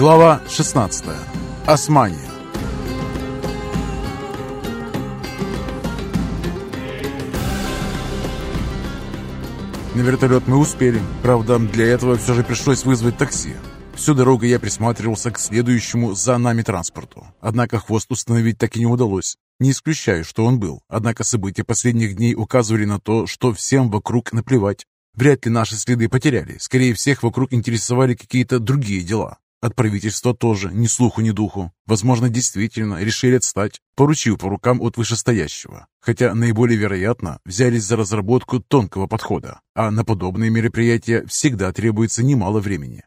Глава 16. Османия. На вертолет мы успели. Правда, для этого все же пришлось вызвать такси. Всю дорогу я присматривался к следующему за нами транспорту. Однако хвост установить так и не удалось. Не исключаю, что он был. Однако события последних дней указывали на то, что всем вокруг наплевать. Вряд ли наши следы потеряли. Скорее всех вокруг интересовали какие-то другие дела. От правительства тоже ни слуху, ни духу. Возможно, действительно решили отстать, поручив по рукам от вышестоящего. Хотя наиболее вероятно взялись за разработку тонкого подхода, а на подобные мероприятия всегда требуется немало времени.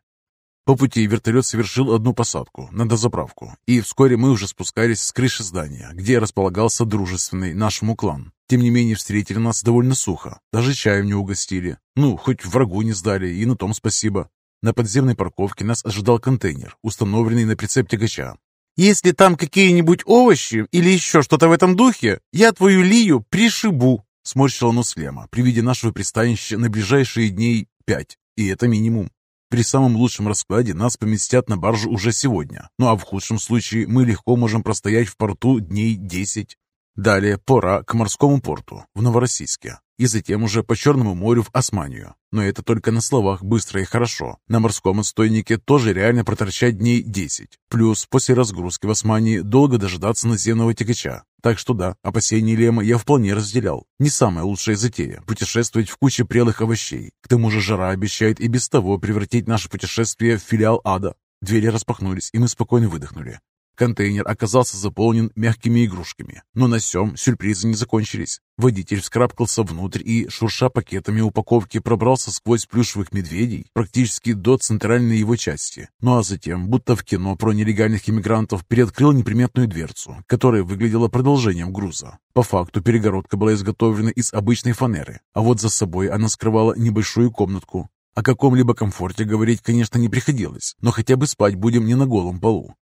По пути вертолет совершил одну посадку на дозаправку, и вскоре мы уже спускались с крыши здания, где располагался дружественный нашему клан. Тем не менее, встретили нас довольно сухо, даже чаем не угостили. Ну, хоть врагу не сдали, и на том спасибо. На подземной парковке нас ожидал контейнер, установленный на прицеп тягача. «Если там какие-нибудь овощи или еще что-то в этом духе, я твою Лию пришибу!» Сморщила нос Лема при виде нашего пристанища на ближайшие дней пять, и это минимум. При самом лучшем раскладе нас поместят на баржу уже сегодня. Ну а в худшем случае мы легко можем простоять в порту дней 10. Далее пора к морскому порту в Новороссийске и затем уже по Черному морю в Османию. Но это только на словах быстро и хорошо. На морском отстойнике тоже реально проторчать дней 10. Плюс после разгрузки в Османии долго дожидаться наземного тягача. Так что да, опасения Лема я вполне разделял. Не самая лучшая затея – путешествовать в куче прелых овощей. К тому же жара обещает и без того превратить наше путешествие в филиал ада. Двери распахнулись, и мы спокойно выдохнули. Контейнер оказался заполнен мягкими игрушками, но на сём сюрпризы не закончились. Водитель вскрапкался внутрь и, шурша пакетами упаковки, пробрался сквозь плюшевых медведей практически до центральной его части. Ну а затем, будто в кино про нелегальных иммигрантов, приоткрыл неприметную дверцу, которая выглядела продолжением груза. По факту перегородка была изготовлена из обычной фанеры, а вот за собой она скрывала небольшую комнатку. О каком-либо комфорте говорить, конечно, не приходилось, но хотя бы спать будем не на голом полу.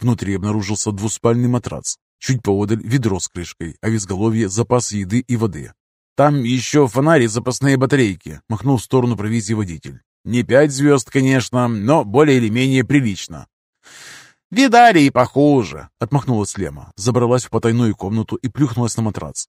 Внутри обнаружился двуспальный матрац. Чуть поодаль ведро с крышкой, а в изголовье запас еды и воды. «Там еще фонари запасные батарейки», — махнул в сторону провизии водитель. «Не пять звезд, конечно, но более или менее прилично». «Видали и похуже», — отмахнулась Лема, забралась в потайную комнату и плюхнулась на матрац.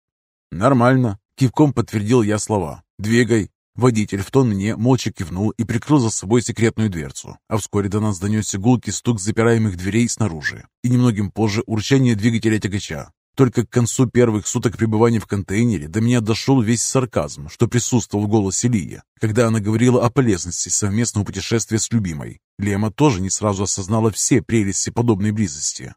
«Нормально», — кивком подтвердил я слова. «Двигай». Водитель в тон мне молча кивнул и прикрыл за собой секретную дверцу, а вскоре до нас донесся гулкий стук запираемых дверей снаружи и немногим позже урчание двигателя тягача. Только к концу первых суток пребывания в контейнере до меня дошел весь сарказм, что присутствовал в голосе Лии, когда она говорила о полезности совместного путешествия с любимой. Лема тоже не сразу осознала все прелести подобной близости.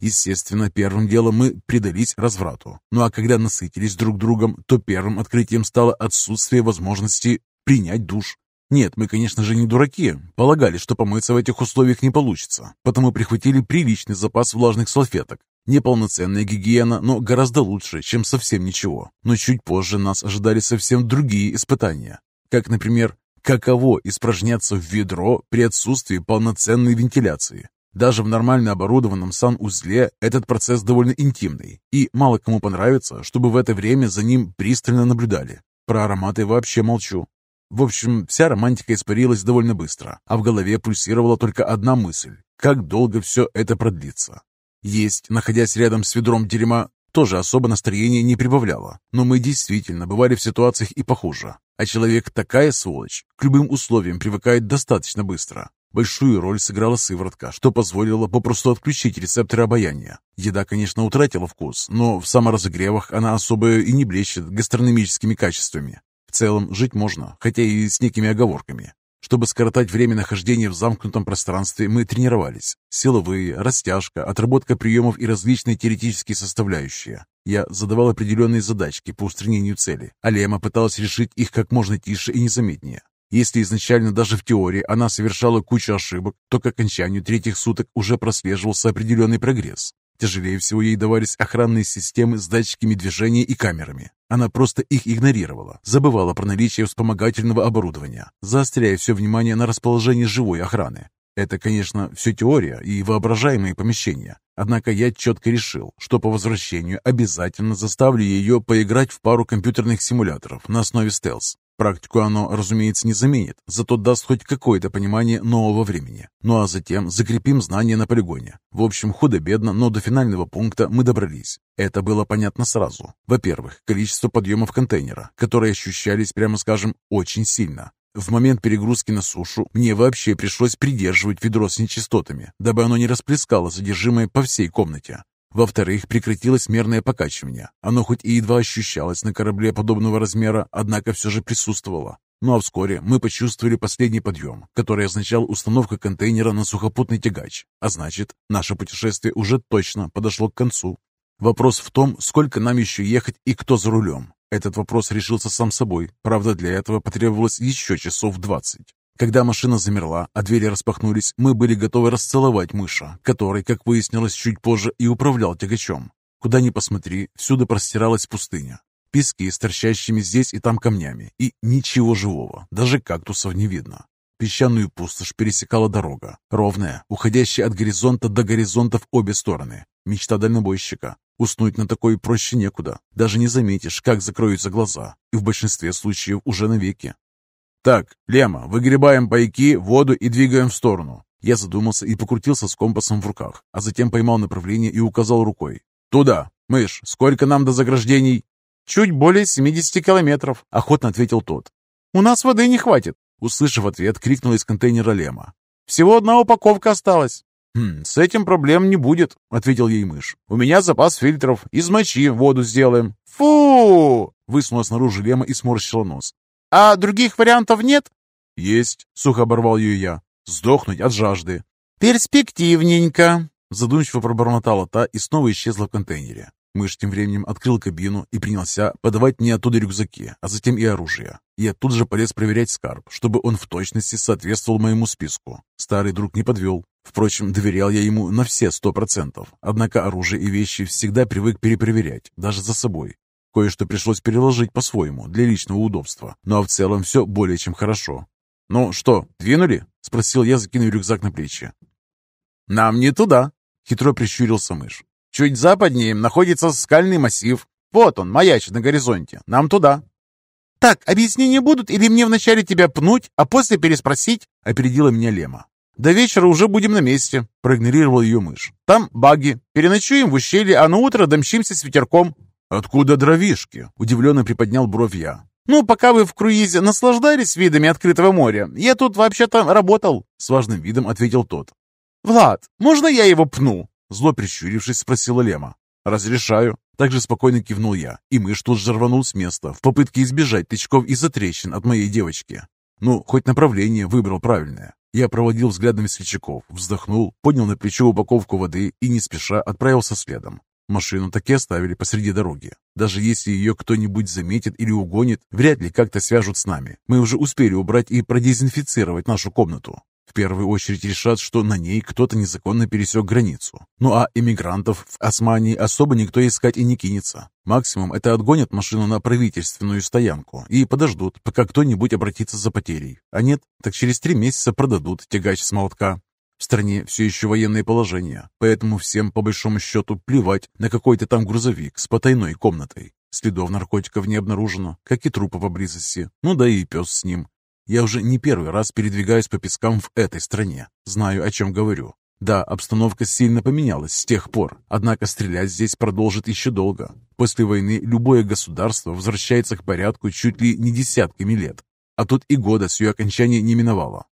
Естественно, первым делом мы предались разврату. Ну а когда насытились друг другом, то первым открытием стало отсутствие возможности принять душ. Нет, мы, конечно же, не дураки. Полагали, что помыться в этих условиях не получится. Потому прихватили приличный запас влажных салфеток. Неполноценная гигиена, но гораздо лучше, чем совсем ничего. Но чуть позже нас ожидали совсем другие испытания. Как, например, каково испражняться в ведро при отсутствии полноценной вентиляции. Даже в нормально оборудованном санузле этот процесс довольно интимный, и мало кому понравится, чтобы в это время за ним пристально наблюдали. Про ароматы вообще молчу. В общем, вся романтика испарилась довольно быстро, а в голове пульсировала только одна мысль – как долго все это продлится. Есть, находясь рядом с ведром дерьма, тоже особо настроение не прибавляло, но мы действительно бывали в ситуациях и похуже. А человек такая сволочь, к любым условиям привыкает достаточно быстро. Большую роль сыграла сыворотка, что позволило попросту отключить рецепторы обаяния. Еда, конечно, утратила вкус, но в саморазогревах она особо и не блещет гастрономическими качествами. В целом, жить можно, хотя и с некими оговорками. Чтобы скоротать время нахождения в замкнутом пространстве, мы тренировались. Силовые, растяжка, отработка приемов и различные теоретические составляющие. Я задавал определенные задачки по устранению цели, а Лема пыталась решить их как можно тише и незаметнее. Если изначально даже в теории она совершала кучу ошибок, то к окончанию третьих суток уже прослеживался определенный прогресс. Тяжелее всего ей давались охранные системы с датчиками движения и камерами. Она просто их игнорировала, забывала про наличие вспомогательного оборудования, заостряя все внимание на расположении живой охраны. Это, конечно, все теория и воображаемые помещения. Однако я четко решил, что по возвращению обязательно заставлю ее поиграть в пару компьютерных симуляторов на основе стелс. Практику оно, разумеется, не заменит, зато даст хоть какое-то понимание нового времени. Ну а затем закрепим знания на полигоне. В общем, худо-бедно, но до финального пункта мы добрались. Это было понятно сразу. Во-первых, количество подъемов контейнера, которые ощущались, прямо скажем, очень сильно. В момент перегрузки на сушу мне вообще пришлось придерживать ведро с нечистотами, дабы оно не расплескало содержимое по всей комнате. Во-вторых, прекратилось мерное покачивание. Оно хоть и едва ощущалось на корабле подобного размера, однако все же присутствовало. Ну а вскоре мы почувствовали последний подъем, который означал установку контейнера на сухопутный тягач. А значит, наше путешествие уже точно подошло к концу. Вопрос в том, сколько нам еще ехать и кто за рулем. Этот вопрос решился сам собой. Правда, для этого потребовалось еще часов двадцать. Когда машина замерла, а двери распахнулись, мы были готовы расцеловать мыша, который, как выяснилось чуть позже, и управлял тягачом. Куда ни посмотри, всюду простиралась пустыня. Пески с торчащими здесь и там камнями, и ничего живого, даже кактусов не видно. Песчаную пустошь пересекала дорога, ровная, уходящая от горизонта до горизонта в обе стороны. Мечта дальнобойщика. Уснуть на такой проще некуда. Даже не заметишь, как закроются глаза, и в большинстве случаев уже навеки. «Так, Лема, выгребаем пайки, воду и двигаем в сторону». Я задумался и покрутился с компасом в руках, а затем поймал направление и указал рукой. «Туда! Мышь, сколько нам до заграждений?» «Чуть более 70 километров», — охотно ответил тот. «У нас воды не хватит», — услышав ответ, крикнул из контейнера Лема. «Всего одна упаковка осталась». «Хм, с этим проблем не будет», — ответил ей мышь. «У меня запас фильтров. Из мочи воду сделаем». «Фу!» — высунула снаружи Лема и сморщила нос. А других вариантов нет? Есть, сухо оборвал ее я. Сдохнуть от жажды. Перспективненько. Задумчиво пробормотала та и снова исчезла в контейнере. Мышь тем временем открыл кабину и принялся подавать мне оттуда рюкзаки, а затем и оружие. Я тут же полез проверять скарб, чтобы он в точности соответствовал моему списку. Старый друг не подвел. Впрочем, доверял я ему на все сто процентов. Однако оружие и вещи всегда привык перепроверять, даже за собой. Кое-что пришлось переложить по-своему, для личного удобства. А в целом все более чем хорошо. «Ну что, двинули?» — спросил я, закинув рюкзак на плечи. «Нам не туда», — хитро прищурился мышь. «Чуть западнее находится скальный массив. Вот он, маячит на горизонте. Нам туда». «Так, объяснения будут или мне вначале тебя пнуть, а после переспросить?» — опередила меня Лема. «До вечера уже будем на месте», — проигнорировал ее мышь. «Там баги. Переночуем в ущелье, а на утро домчимся с ветерком. «Откуда дровишки?» – удивленно приподнял бровь я. «Ну, пока вы в круизе наслаждались видами открытого моря, я тут вообще-то работал», – с важным видом ответил тот. «Влад, можно я его пну?» – зло прищурившись, спросила Лема. «Разрешаю». Также спокойно кивнул я, и мышь тут же рванул с места в попытке избежать тычков и затрещин от моей девочки. Ну, хоть направление выбрал правильное. Я проводил взглядами свечаков, вздохнул, поднял на плечо упаковку воды и не спеша отправился следом. Машину так и оставили посреди дороги. Даже если ее кто-нибудь заметит или угонит, вряд ли как-то свяжут с нами. Мы уже успели убрать и продезинфицировать нашу комнату. В первую очередь решат, что на ней кто-то незаконно пересек границу. Ну а иммигрантов в Османии особо никто искать и не кинется. Максимум это отгонят машину на правительственную стоянку и подождут, пока кто-нибудь обратится за потерей. А нет, так через три месяца продадут тягач с молотка. В стране все еще военное положение, поэтому всем по большому счету плевать на какой-то там грузовик с потайной комнатой. Следов наркотиков не обнаружено, как и трупа поблизости, ну да и пес с ним. Я уже не первый раз передвигаюсь по пескам в этой стране, знаю, о чем говорю. Да, обстановка сильно поменялась с тех пор, однако стрелять здесь продолжит еще долго. После войны любое государство возвращается к порядку чуть ли не десятками лет, а тут и года с ее окончания не миновало.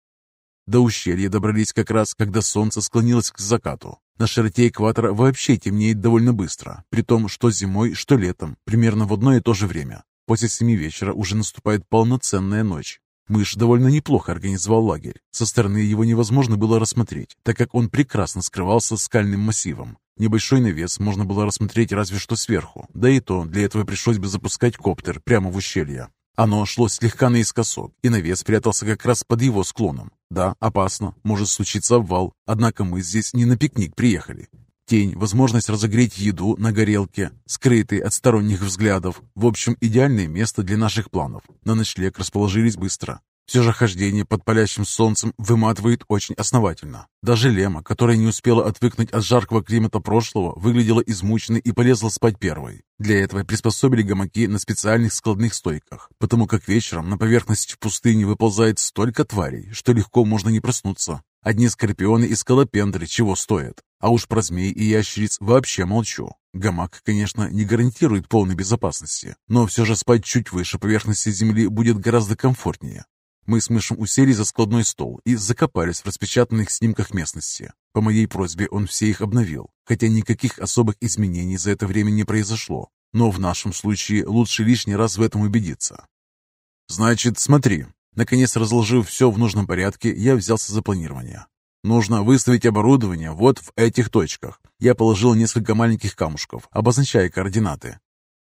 До ущелья добрались как раз, когда солнце склонилось к закату. На широте экватора вообще темнеет довольно быстро, при том, что зимой, что летом, примерно в одно и то же время. После семи вечера уже наступает полноценная ночь. Мышь довольно неплохо организовал лагерь. Со стороны его невозможно было рассмотреть, так как он прекрасно скрывался скальным массивом. Небольшой навес можно было рассмотреть разве что сверху, да и то для этого пришлось бы запускать коптер прямо в ущелье. Оно шло слегка наискосок, и навес прятался как раз под его склоном. Да, опасно, может случиться обвал, однако мы здесь не на пикник приехали. Тень, возможность разогреть еду на горелке, скрытый от сторонних взглядов. В общем, идеальное место для наших планов. На ночлег расположились быстро. Все же хождение под палящим солнцем выматывает очень основательно. Даже Лема, которая не успела отвыкнуть от жаркого климата прошлого, выглядела измученной и полезла спать первой. Для этого приспособили гамаки на специальных складных стойках, потому как вечером на поверхность пустыни выползает столько тварей, что легко можно не проснуться. Одни скорпионы и скалопендры чего стоят. А уж про змей и ящериц вообще молчу. Гамак, конечно, не гарантирует полной безопасности, но все же спать чуть выше поверхности земли будет гораздо комфортнее. Мы с мышем усели за складной стол и закопались в распечатанных снимках местности. По моей просьбе он все их обновил, хотя никаких особых изменений за это время не произошло. Но в нашем случае лучше лишний раз в этом убедиться. «Значит, смотри». Наконец, разложив все в нужном порядке, я взялся за планирование. Нужно выставить оборудование вот в этих точках. Я положил несколько маленьких камушков, обозначая координаты.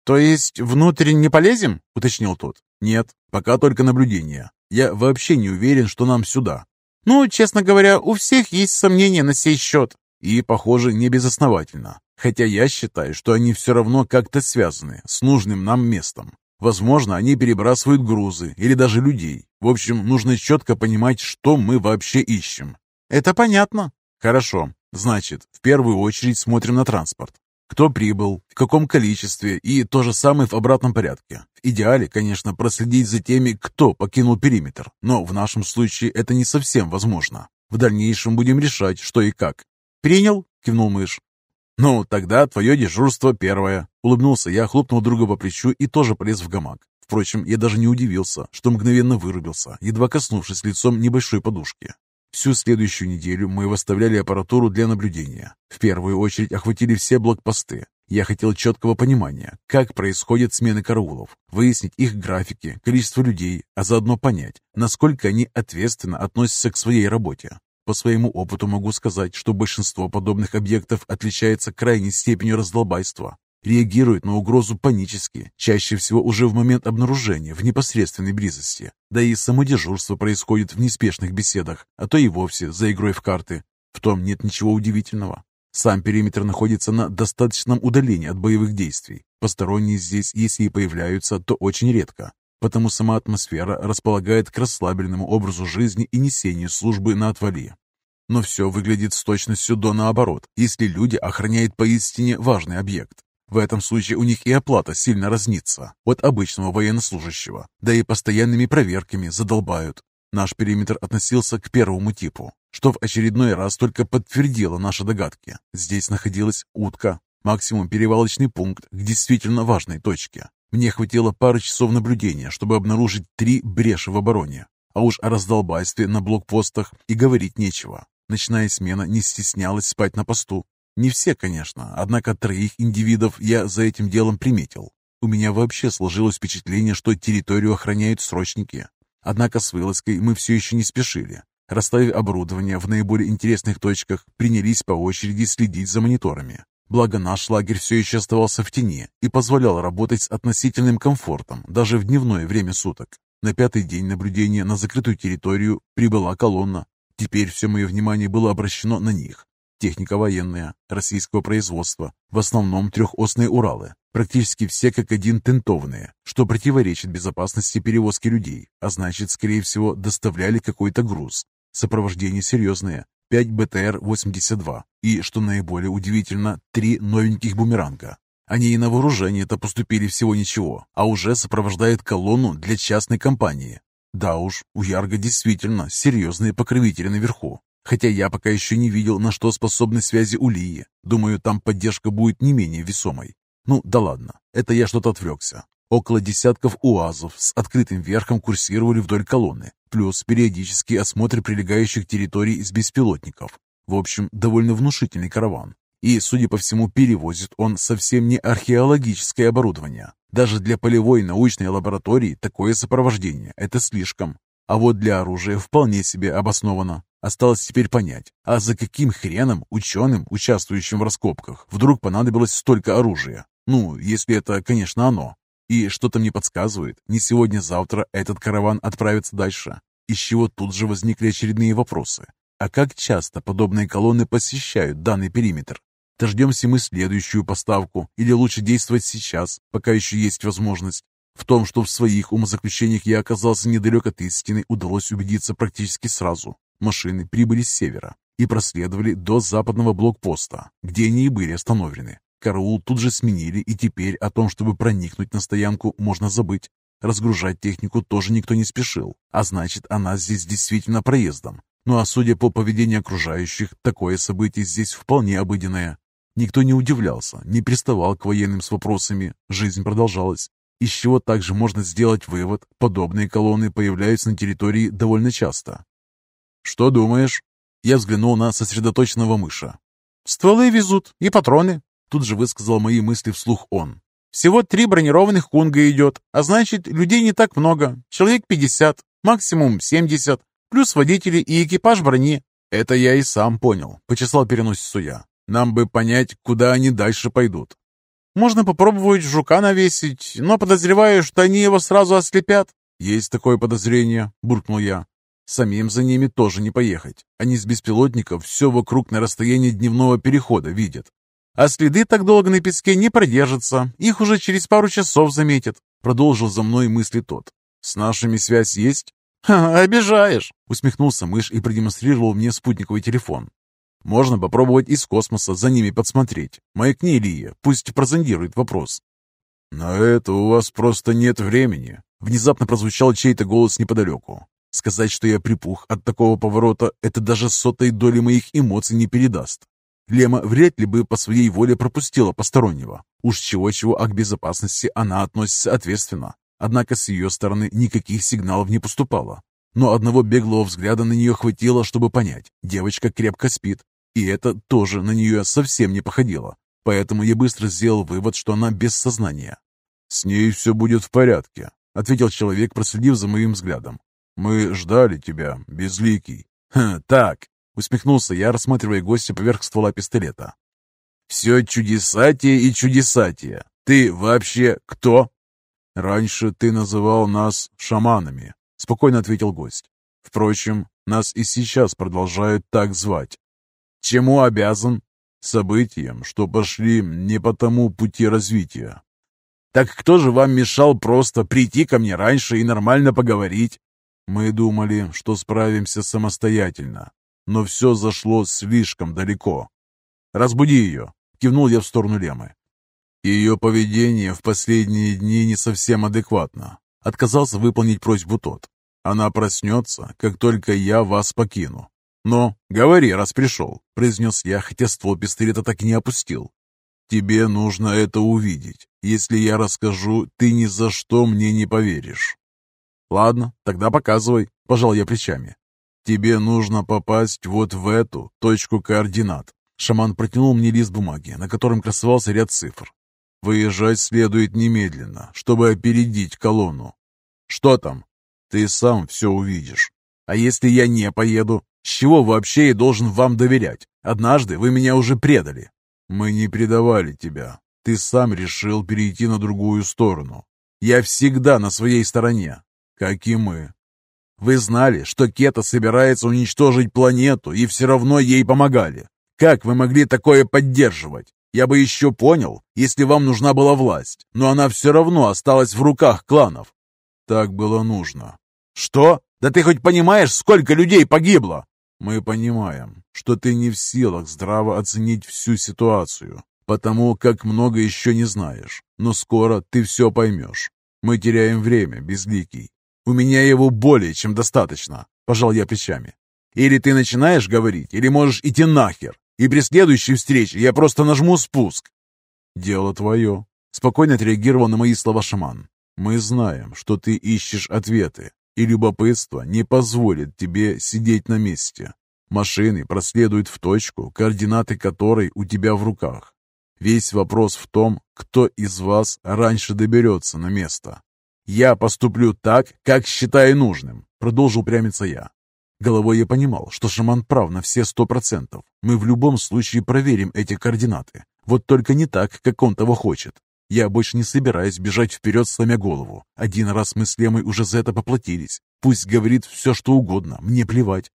«То есть внутрь не полезем?» — уточнил тот. «Нет, пока только наблюдение. Я вообще не уверен, что нам сюда. Ну, честно говоря, у всех есть сомнения на сей счет. И, похоже, не безосновательно. Хотя я считаю, что они все равно как-то связаны с нужным нам местом. Возможно, они перебрасывают грузы или даже людей. В общем, нужно четко понимать, что мы вообще ищем. Это понятно. Хорошо. Значит, в первую очередь смотрим на транспорт. Кто прибыл, в каком количестве и то же самое в обратном порядке. В идеале, конечно, проследить за теми, кто покинул периметр, но в нашем случае это не совсем возможно. В дальнейшем будем решать, что и как. «Принял?» — кивнул мышь. «Ну, тогда твое дежурство первое». Улыбнулся я, хлопнул друга по плечу и тоже полез в гамак. Впрочем, я даже не удивился, что мгновенно вырубился, едва коснувшись лицом небольшой подушки. Всю следующую неделю мы выставляли аппаратуру для наблюдения. В первую очередь охватили все блокпосты. Я хотел четкого понимания, как происходят смены караулов, выяснить их графики, количество людей, а заодно понять, насколько они ответственно относятся к своей работе. По своему опыту могу сказать, что большинство подобных объектов отличается крайней степенью раздолбайства реагируют на угрозу панически, чаще всего уже в момент обнаружения в непосредственной близости. Да и само дежурство происходит в неспешных беседах, а то и вовсе за игрой в карты. В том нет ничего удивительного. Сам периметр находится на достаточном удалении от боевых действий. Посторонние здесь, если и появляются, то очень редко. Потому сама атмосфера располагает к расслабленному образу жизни и несению службы на отвали. Но все выглядит с точностью до наоборот, если люди охраняют поистине важный объект. В этом случае у них и оплата сильно разнится от обычного военнослужащего, да и постоянными проверками задолбают. Наш периметр относился к первому типу, что в очередной раз только подтвердило наши догадки. Здесь находилась утка, максимум перевалочный пункт к действительно важной точке. Мне хватило пары часов наблюдения, чтобы обнаружить три бреши в обороне. А уж о раздолбайстве на блокпостах и говорить нечего. Ночная смена не стеснялась спать на посту, не все, конечно, однако троих индивидов я за этим делом приметил. У меня вообще сложилось впечатление, что территорию охраняют срочники. Однако с вылазкой мы все еще не спешили. Расставив оборудование в наиболее интересных точках, принялись по очереди следить за мониторами. Благо наш лагерь все еще оставался в тени и позволял работать с относительным комфортом даже в дневное время суток. На пятый день наблюдения на закрытую территорию прибыла колонна. Теперь все мое внимание было обращено на них. Техника военная, российского производства, в основном трехосные Уралы, практически все как один тентованные, что противоречит безопасности перевозки людей, а значит, скорее всего, доставляли какой-то груз. Сопровождение серьезное, 5 БТР-82 и, что наиболее удивительно, три новеньких бумеранга. Они и на вооружение-то поступили всего ничего, а уже сопровождают колонну для частной компании. Да уж, у Ярга действительно серьезные покровители наверху, Хотя я пока еще не видел, на что способны связи у Лии. Думаю, там поддержка будет не менее весомой. Ну, да ладно, это я что-то отвлекся. Около десятков УАЗов с открытым верхом курсировали вдоль колонны, плюс периодический осмотр прилегающих территорий из беспилотников. В общем, довольно внушительный караван. И, судя по всему, перевозит он совсем не археологическое оборудование. Даже для полевой научной лаборатории такое сопровождение – это слишком. А вот для оружия вполне себе обосновано. Осталось теперь понять, а за каким хреном ученым, участвующим в раскопках, вдруг понадобилось столько оружия? Ну, если это, конечно, оно. И что-то мне подсказывает, не сегодня-завтра этот караван отправится дальше. Из чего тут же возникли очередные вопросы. А как часто подобные колонны посещают данный периметр? Дождемся мы следующую поставку или лучше действовать сейчас, пока еще есть возможность? В том, что в своих умозаключениях я оказался недалек от истины, удалось убедиться практически сразу. Машины прибыли с севера и проследовали до западного блокпоста, где они и были остановлены. Караул тут же сменили, и теперь о том, чтобы проникнуть на стоянку, можно забыть. Разгружать технику тоже никто не спешил, а значит, она здесь действительно проездом. Ну а судя по поведению окружающих, такое событие здесь вполне обыденное. Никто не удивлялся, не приставал к военным с вопросами, жизнь продолжалась. Из чего также можно сделать вывод, подобные колонны появляются на территории довольно часто. «Что думаешь?» Я взглянул на сосредоточенного мыша. «Стволы везут и патроны», — тут же высказал мои мысли вслух он. «Всего три бронированных кунга идет, а значит, людей не так много, человек пятьдесят, максимум семьдесят, плюс водители и экипаж брони». «Это я и сам понял», — почесал переносицу я. «Нам бы понять, куда они дальше пойдут». Можно попробовать жука навесить, но подозреваю, что они его сразу ослепят». «Есть такое подозрение», — буркнул я. «Самим за ними тоже не поехать. Они с беспилотников все вокруг на расстоянии дневного перехода видят. А следы так долго на песке не продержатся. Их уже через пару часов заметят», — продолжил за мной мысли тот. «С нашими связь есть?» Ха, «Обижаешь», — усмехнулся мышь и продемонстрировал мне спутниковый телефон. Можно попробовать из космоса за ними подсмотреть. Маякни Илья, пусть прозондирует вопрос. На это у вас просто нет времени. Внезапно прозвучал чей-то голос неподалеку. Сказать, что я припух от такого поворота, это даже сотой доли моих эмоций не передаст. Лема вряд ли бы по своей воле пропустила постороннего. Уж чего-чего, а к безопасности она относится ответственно. Однако с ее стороны никаких сигналов не поступало. Но одного беглого взгляда на нее хватило, чтобы понять, девочка крепко спит, и это тоже на нее совсем не походило. Поэтому я быстро сделал вывод, что она без сознания. «С ней все будет в порядке», — ответил человек, проследив за моим взглядом. «Мы ждали тебя, безликий». «Хм, так», — усмехнулся я, рассматривая гостя поверх ствола пистолета. «Все чудесатие и чудесатие. Ты вообще кто?» «Раньше ты называл нас шаманами», — спокойно ответил гость. «Впрочем, нас и сейчас продолжают так звать. Чему обязан? Событиям, что пошли не по тому пути развития. Так кто же вам мешал просто прийти ко мне раньше и нормально поговорить? Мы думали, что справимся самостоятельно, но все зашло слишком далеко. «Разбуди ее!» — кивнул я в сторону Лемы. Ее поведение в последние дни не совсем адекватно. Отказался выполнить просьбу тот. Она проснется, как только я вас покину. «Ну, говори, раз пришел», — произнес я, хотя ствол пистолета так и не опустил. «Тебе нужно это увидеть. Если я расскажу, ты ни за что мне не поверишь». «Ладно, тогда показывай», — пожал я плечами. «Тебе нужно попасть вот в эту точку координат». Шаман протянул мне лист бумаги, на котором красовался ряд цифр. «Выезжать следует немедленно, чтобы опередить колонну». «Что там?» «Ты сам все увидишь». «А если я не поеду?» С чего вообще я должен вам доверять? Однажды вы меня уже предали. Мы не предавали тебя. Ты сам решил перейти на другую сторону. Я всегда на своей стороне, как и мы. Вы знали, что Кета собирается уничтожить планету, и все равно ей помогали. Как вы могли такое поддерживать? Я бы еще понял, если вам нужна была власть, но она все равно осталась в руках кланов. Так было нужно. Что? Да ты хоть понимаешь, сколько людей погибло? Мы понимаем, что ты не в силах здраво оценить всю ситуацию, потому как много еще не знаешь, но скоро ты все поймешь. Мы теряем время, Безликий. У меня его более чем достаточно, пожал я плечами. Или ты начинаешь говорить, или можешь идти нахер, и при следующей встрече я просто нажму спуск. Дело твое, спокойно отреагировал на мои слова шаман. Мы знаем, что ты ищешь ответы, и любопытство не позволит тебе сидеть на месте. Машины проследуют в точку, координаты которой у тебя в руках. Весь вопрос в том, кто из вас раньше доберется на место. «Я поступлю так, как считаю нужным», — продолжил прямиться я. Головой я понимал, что шаман прав на все сто процентов. Мы в любом случае проверим эти координаты. Вот только не так, как он того хочет. Я больше не собираюсь бежать вперед, сломя голову. Один раз мы с Лемой уже за это поплатились. Пусть говорит все, что угодно, мне плевать.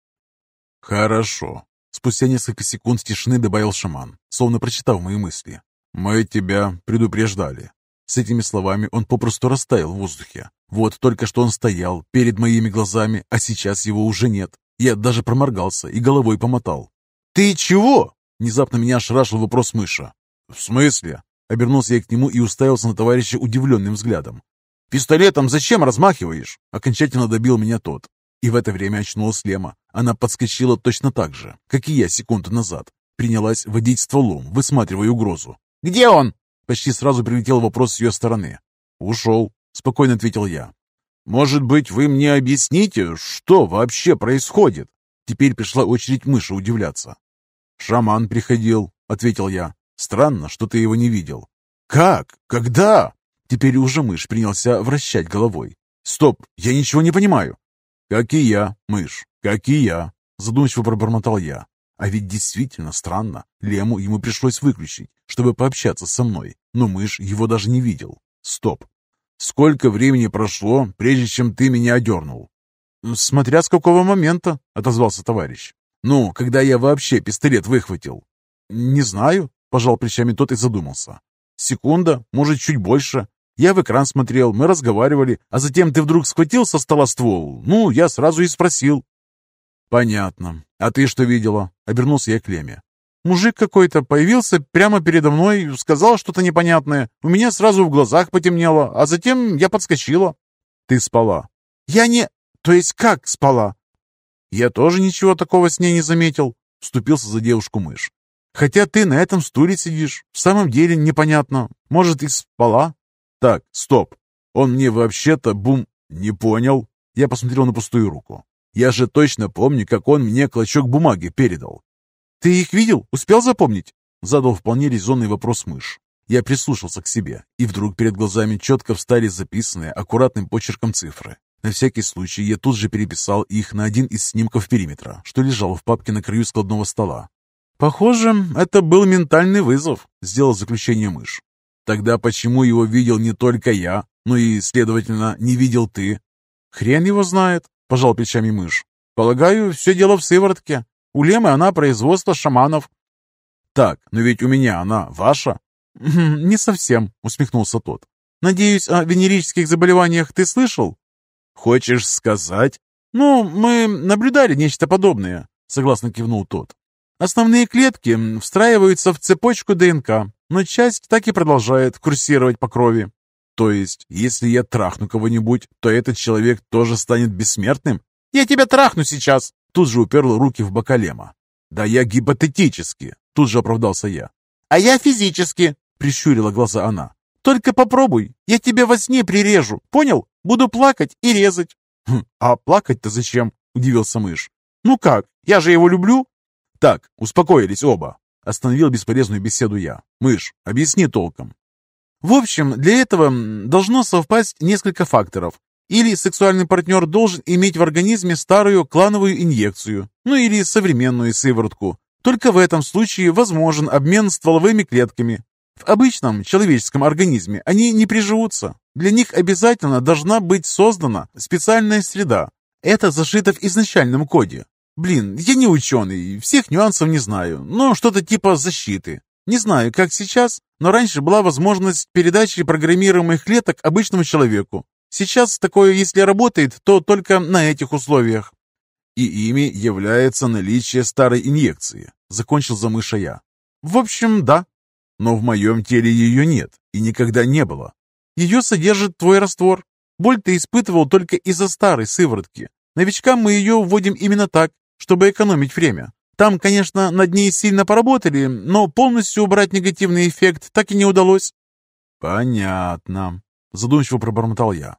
Хорошо. Спустя несколько секунд тишины добавил шаман, словно прочитав мои мысли. Мы тебя предупреждали. С этими словами он попросту растаял в воздухе. Вот только что он стоял перед моими глазами, а сейчас его уже нет. Я даже проморгался и головой помотал. «Ты чего?» Внезапно меня ошарашил вопрос мыша. «В смысле?» Обернулся я к нему и уставился на товарища удивленным взглядом. «Пистолетом зачем размахиваешь?» Окончательно добил меня тот. И в это время очнулась Лема. Она подскочила точно так же, как и я секунду назад. Принялась водить стволом, высматривая угрозу. «Где он?» Почти сразу прилетел вопрос с ее стороны. «Ушел», — спокойно ответил я. «Может быть, вы мне объясните, что вообще происходит?» Теперь пришла очередь мыши удивляться. «Шаман приходил», — ответил я. «Странно, что ты его не видел». «Как? Когда?» Теперь уже мышь принялся вращать головой. «Стоп, я ничего не понимаю». «Как и я, мышь, как и я», задумчиво пробормотал я. А ведь действительно странно. Лему ему пришлось выключить, чтобы пообщаться со мной, но мышь его даже не видел. Стоп. Сколько времени прошло, прежде чем ты меня одернул? Смотря с какого момента, отозвался товарищ. Ну, когда я вообще пистолет выхватил? Не знаю, пожал плечами тот и задумался. Секунда, может, чуть больше. Я в экран смотрел, мы разговаривали, а затем ты вдруг схватил со стола ствол. Ну, я сразу и спросил. Понятно. А ты что видела? Обернулся я к Леме. Мужик какой-то появился прямо передо мной, сказал что-то непонятное. У меня сразу в глазах потемнело, а затем я подскочила. Ты спала? Я не... То есть как спала? Я тоже ничего такого с ней не заметил. Вступился за девушку мышь. Хотя ты на этом стуле сидишь. В самом деле непонятно. Может, и спала? Так, стоп. Он мне вообще-то бум... Не понял. Я посмотрел на пустую руку. Я же точно помню, как он мне клочок бумаги передал. Ты их видел? Успел запомнить? Задал вполне резонный вопрос мышь. Я прислушался к себе, и вдруг перед глазами четко встали записанные аккуратным почерком цифры. На всякий случай я тут же переписал их на один из снимков периметра, что лежал в папке на краю складного стола. «Похоже, это был ментальный вызов», — сделал заключение мышь. «Тогда почему его видел не только я, но и, следовательно, не видел ты?» «Хрен его знает», — пожал плечами мышь. «Полагаю, все дело в сыворотке. У Лемы она производство шаманов». «Так, но ведь у меня она ваша?» «Не совсем», — усмехнулся тот. «Надеюсь, о венерических заболеваниях ты слышал?» «Хочешь сказать?» «Ну, мы наблюдали нечто подобное», — согласно кивнул тот. Основные клетки встраиваются в цепочку ДНК, но часть так и продолжает курсировать по крови. То есть, если я трахну кого-нибудь, то этот человек тоже станет бессмертным? Я тебя трахну сейчас! Тут же уперла руки в бока Лема. Да я гипотетически, тут же оправдался я. А я физически, прищурила глаза она. Только попробуй, я тебя во сне прирежу, понял? Буду плакать и резать. Хм, а плакать-то зачем? Удивился мышь. Ну как, я же его люблю, «Так, успокоились оба!» Остановил бесполезную беседу я. «Мышь, объясни толком». В общем, для этого должно совпасть несколько факторов. Или сексуальный партнер должен иметь в организме старую клановую инъекцию, ну или современную сыворотку. Только в этом случае возможен обмен стволовыми клетками. В обычном человеческом организме они не приживутся. Для них обязательно должна быть создана специальная среда. Это зашито в изначальном коде. Блин, я не ученый, всех нюансов не знаю, но что-то типа защиты. Не знаю, как сейчас, но раньше была возможность передачи программируемых клеток обычному человеку. Сейчас такое, если работает, то только на этих условиях. И ими является наличие старой инъекции, закончил за мыша я. В общем, да. Но в моем теле ее нет и никогда не было. Ее содержит твой раствор. Боль ты испытывал только из-за старой сыворотки. Новичкам мы ее вводим именно так, чтобы экономить время. Там, конечно, над ней сильно поработали, но полностью убрать негативный эффект так и не удалось». «Понятно», — задумчиво пробормотал я.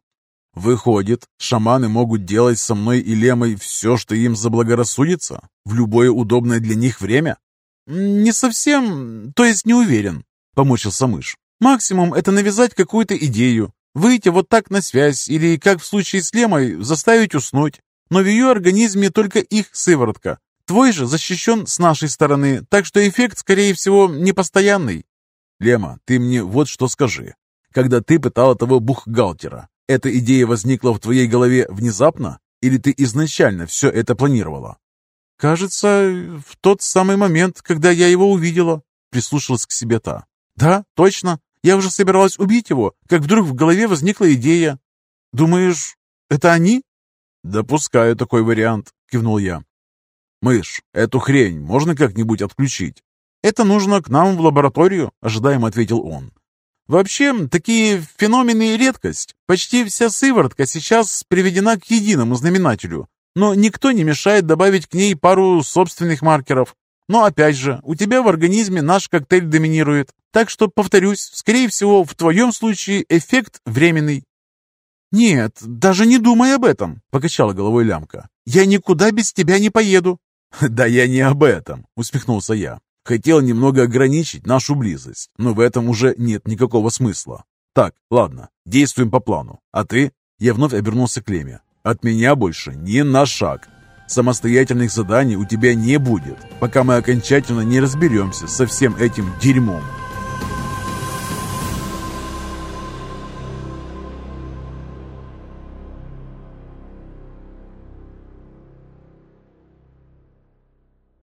«Выходит, шаманы могут делать со мной и Лемой все, что им заблагорассудится? В любое удобное для них время?» «Не совсем, то есть не уверен», — помочился мышь. «Максимум — это навязать какую-то идею, выйти вот так на связь или, как в случае с Лемой, заставить уснуть но в ее организме только их сыворотка. Твой же защищен с нашей стороны, так что эффект, скорее всего, не постоянный. Лема, ты мне вот что скажи. Когда ты пытала того бухгалтера, эта идея возникла в твоей голове внезапно? Или ты изначально все это планировала? Кажется, в тот самый момент, когда я его увидела, прислушалась к себе та. Да, точно. Я уже собиралась убить его, как вдруг в голове возникла идея. Думаешь, это они?» «Допускаю такой вариант», — кивнул я. «Мышь, эту хрень можно как-нибудь отключить?» «Это нужно к нам в лабораторию», — ожидаемо ответил он. «Вообще, такие феномены — редкость. Почти вся сыворотка сейчас приведена к единому знаменателю, но никто не мешает добавить к ней пару собственных маркеров. Но опять же, у тебя в организме наш коктейль доминирует. Так что, повторюсь, скорее всего, в твоем случае эффект временный. «Нет, даже не думай об этом», — покачала головой лямка. «Я никуда без тебя не поеду». «Да я не об этом», — усмехнулся я. Хотел немного ограничить нашу близость, но в этом уже нет никакого смысла. Так, ладно, действуем по плану. А ты? Я вновь обернулся к Леме. От меня больше ни на шаг. Самостоятельных заданий у тебя не будет, пока мы окончательно не разберемся со всем этим дерьмом.